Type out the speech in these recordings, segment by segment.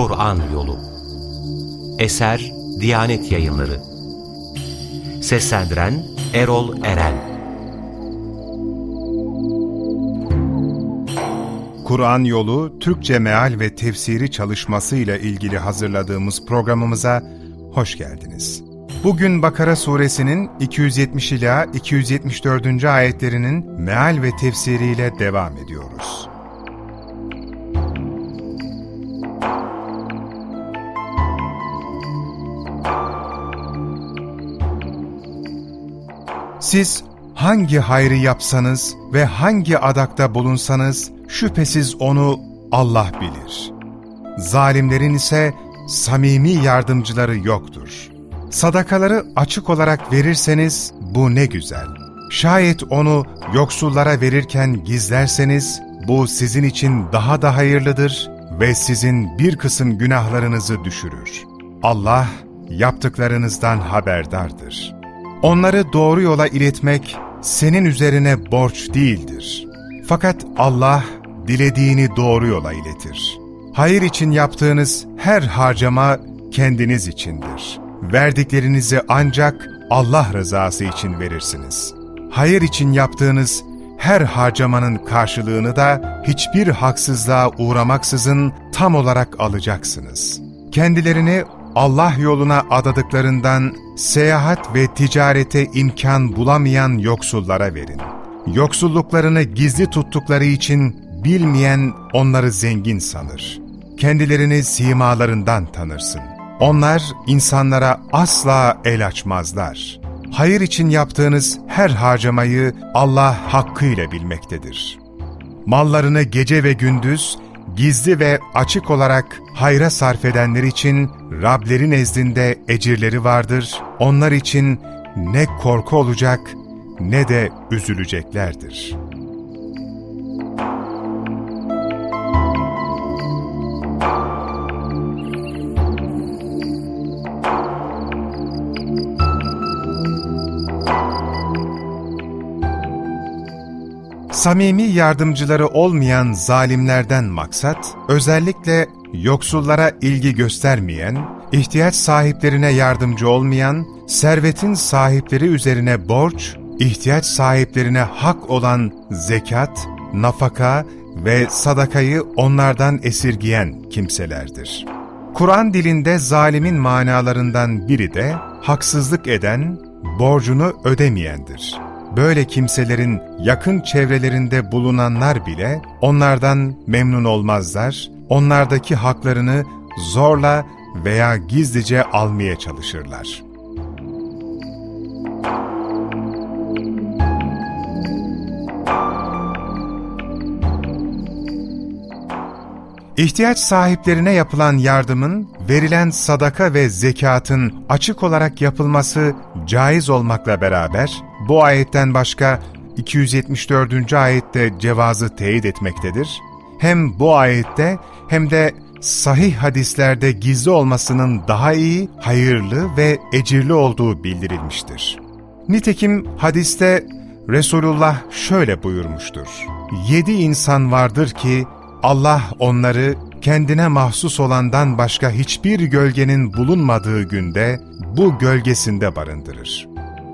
Kur'an Yolu Eser Diyanet Yayınları Seslendiren Erol Eren Kur'an Yolu Türkçe Meal ve Tefsiri çalışması ile ilgili hazırladığımız programımıza hoş geldiniz. Bugün Bakara suresinin 270 ila 274. ayetlerinin meal ve tefsiriyle devam ediyoruz. Siz hangi hayrı yapsanız ve hangi adakta bulunsanız şüphesiz onu Allah bilir. Zalimlerin ise samimi yardımcıları yoktur. Sadakaları açık olarak verirseniz bu ne güzel. Şayet onu yoksullara verirken gizlerseniz bu sizin için daha da hayırlıdır ve sizin bir kısım günahlarınızı düşürür. Allah yaptıklarınızdan haberdardır. Onları doğru yola iletmek senin üzerine borç değildir. Fakat Allah dilediğini doğru yola iletir. Hayır için yaptığınız her harcama kendiniz içindir. Verdiklerinizi ancak Allah rızası için verirsiniz. Hayır için yaptığınız her harcamanın karşılığını da hiçbir haksızlığa uğramaksızın tam olarak alacaksınız. Kendilerini Allah yoluna adadıklarından seyahat ve ticarete imkan bulamayan yoksullara verin. Yoksulluklarını gizli tuttukları için bilmeyen onları zengin sanır. Kendilerini simalarından tanırsın. Onlar insanlara asla el açmazlar. Hayır için yaptığınız her harcamayı Allah hakkıyla bilmektedir. Mallarını gece ve gündüz, gizli ve açık olarak hayra sarf edenler için Rableri nezdinde ecirleri vardır. Onlar için ne korku olacak ne de üzüleceklerdir. Samimi yardımcıları olmayan zalimlerden maksat, özellikle yoksullara ilgi göstermeyen, ihtiyaç sahiplerine yardımcı olmayan, servetin sahipleri üzerine borç, ihtiyaç sahiplerine hak olan zekat, nafaka ve sadakayı onlardan esirgiyen kimselerdir. Kur'an dilinde zalimin manalarından biri de haksızlık eden, borcunu ödemeyendir. Böyle kimselerin yakın çevrelerinde bulunanlar bile onlardan memnun olmazlar, onlardaki haklarını zorla veya gizlice almaya çalışırlar. İhtiyaç sahiplerine yapılan yardımın, verilen sadaka ve zekatın açık olarak yapılması caiz olmakla beraber, bu ayetten başka 274. ayette cevazı teyit etmektedir. Hem bu ayette hem de sahih hadislerde gizli olmasının daha iyi, hayırlı ve ecirli olduğu bildirilmiştir. Nitekim hadiste Resulullah şöyle buyurmuştur. Yedi insan vardır ki Allah onları kendine mahsus olandan başka hiçbir gölgenin bulunmadığı günde bu gölgesinde barındırır.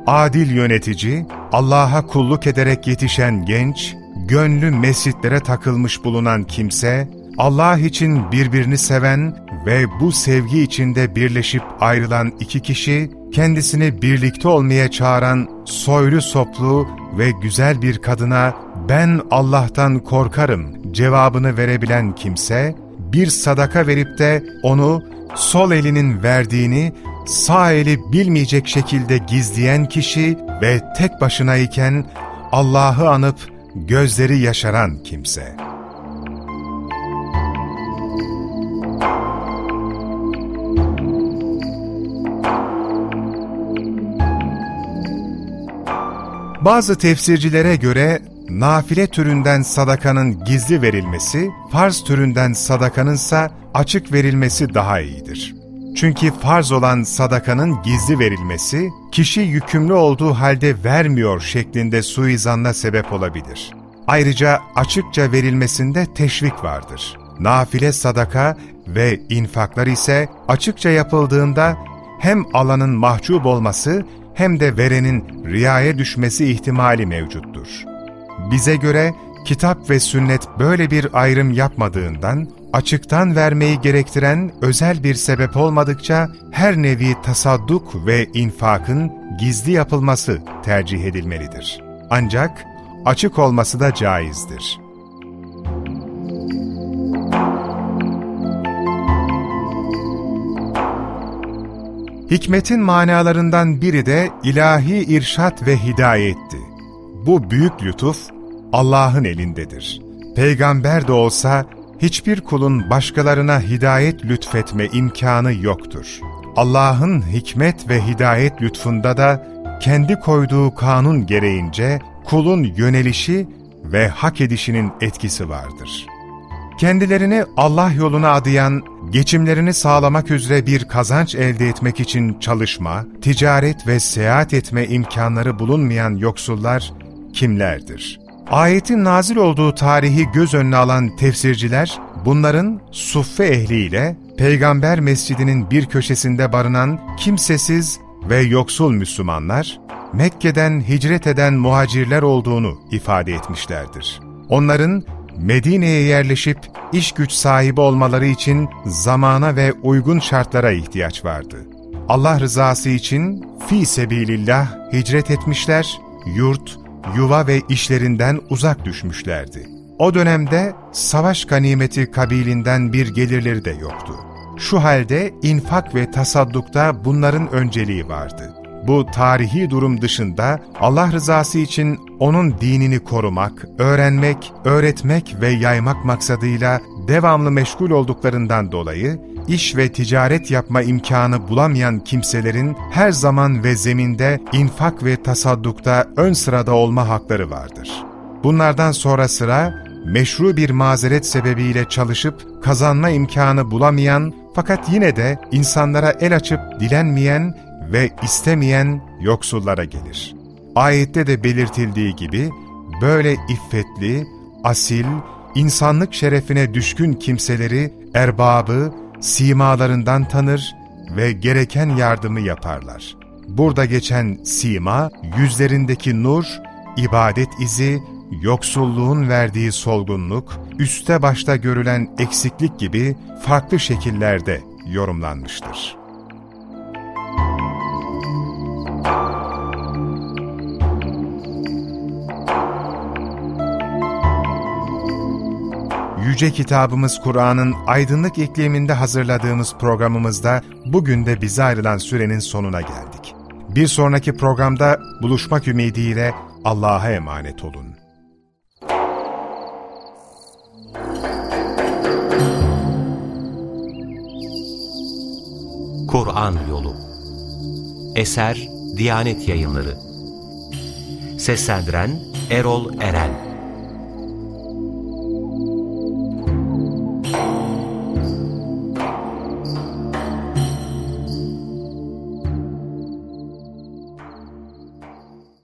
Adil yönetici, Allah'a kulluk ederek yetişen genç, gönlü mescitlere takılmış bulunan kimse, Allah için birbirini seven ve bu sevgi içinde birleşip ayrılan iki kişi, kendisini birlikte olmaya çağıran soylu soplu ve güzel bir kadına ben Allah'tan korkarım cevabını verebilen kimse, bir sadaka verip de onu sol elinin verdiğini sağ eli bilmeyecek şekilde gizleyen kişi ve tek başınayken Allah'ı anıp gözleri yaşaran kimse. Bazı tefsircilere göre nafile türünden sadakanın gizli verilmesi, farz türünden sadakanınsa açık verilmesi daha iyidir. Çünkü farz olan sadakanın gizli verilmesi, kişi yükümlü olduğu halde vermiyor şeklinde suizanla sebep olabilir. Ayrıca açıkça verilmesinde teşvik vardır. nafile sadaka ve infaklar ise açıkça yapıldığında hem alanın mahcup olması hem de verenin riyaya düşmesi ihtimali mevcuttur. Bize göre kitap ve sünnet böyle bir ayrım yapmadığından, açıktan vermeyi gerektiren özel bir sebep olmadıkça her nevi tasadduk ve infakın gizli yapılması tercih edilmelidir. Ancak açık olması da caizdir. Hikmetin manalarından biri de ilahi irşat ve hidayetti. Bu büyük lütuf Allah'ın elindedir. Peygamber de olsa hiçbir kulun başkalarına hidayet lütfetme imkanı yoktur. Allah'ın hikmet ve hidayet lütfunda da kendi koyduğu kanun gereğince kulun yönelişi ve hak edişinin etkisi vardır. Kendilerini Allah yoluna adayan, geçimlerini sağlamak üzere bir kazanç elde etmek için çalışma, ticaret ve seyahat etme imkanları bulunmayan yoksullar kimlerdir? Ayetin nazil olduğu tarihi göz önüne alan tefsirciler, bunların suffe ehliyle Peygamber mescidinin bir köşesinde barınan kimsesiz ve yoksul Müslümanlar, Mekke'den hicret eden muhacirler olduğunu ifade etmişlerdir. Onların Medine'ye yerleşip iş güç sahibi olmaları için zamana ve uygun şartlara ihtiyaç vardı. Allah rızası için fi sebilillah hicret etmişler, yurt, yuva ve işlerinden uzak düşmüşlerdi. O dönemde savaş ganimeti kabilinden bir gelirleri de yoktu. Şu halde infak ve tasaddukta bunların önceliği vardı. Bu tarihi durum dışında Allah rızası için O'nun dinini korumak, öğrenmek, öğretmek ve yaymak maksadıyla devamlı meşgul olduklarından dolayı iş ve ticaret yapma imkanı bulamayan kimselerin her zaman ve zeminde infak ve tasaddukta ön sırada olma hakları vardır. Bunlardan sonra sıra meşru bir mazeret sebebiyle çalışıp kazanma imkanı bulamayan fakat yine de insanlara el açıp dilenmeyen ve istemeyen yoksullara gelir. Ayette de belirtildiği gibi böyle iffetli, asil, insanlık şerefine düşkün kimseleri erbabı, simalarından tanır ve gereken yardımı yaparlar. Burada geçen sima, yüzlerindeki nur, ibadet izi, yoksulluğun verdiği solgunluk, üste başta görülen eksiklik gibi farklı şekillerde yorumlanmıştır. Yüce Kitabımız Kur'an'ın aydınlık ikliminde hazırladığımız programımızda bugün de bize ayrılan sürenin sonuna geldik. Bir sonraki programda buluşmak ümidiyle Allah'a emanet olun. Kur'an Yolu Eser Diyanet Yayınları Seslendiren Erol Eren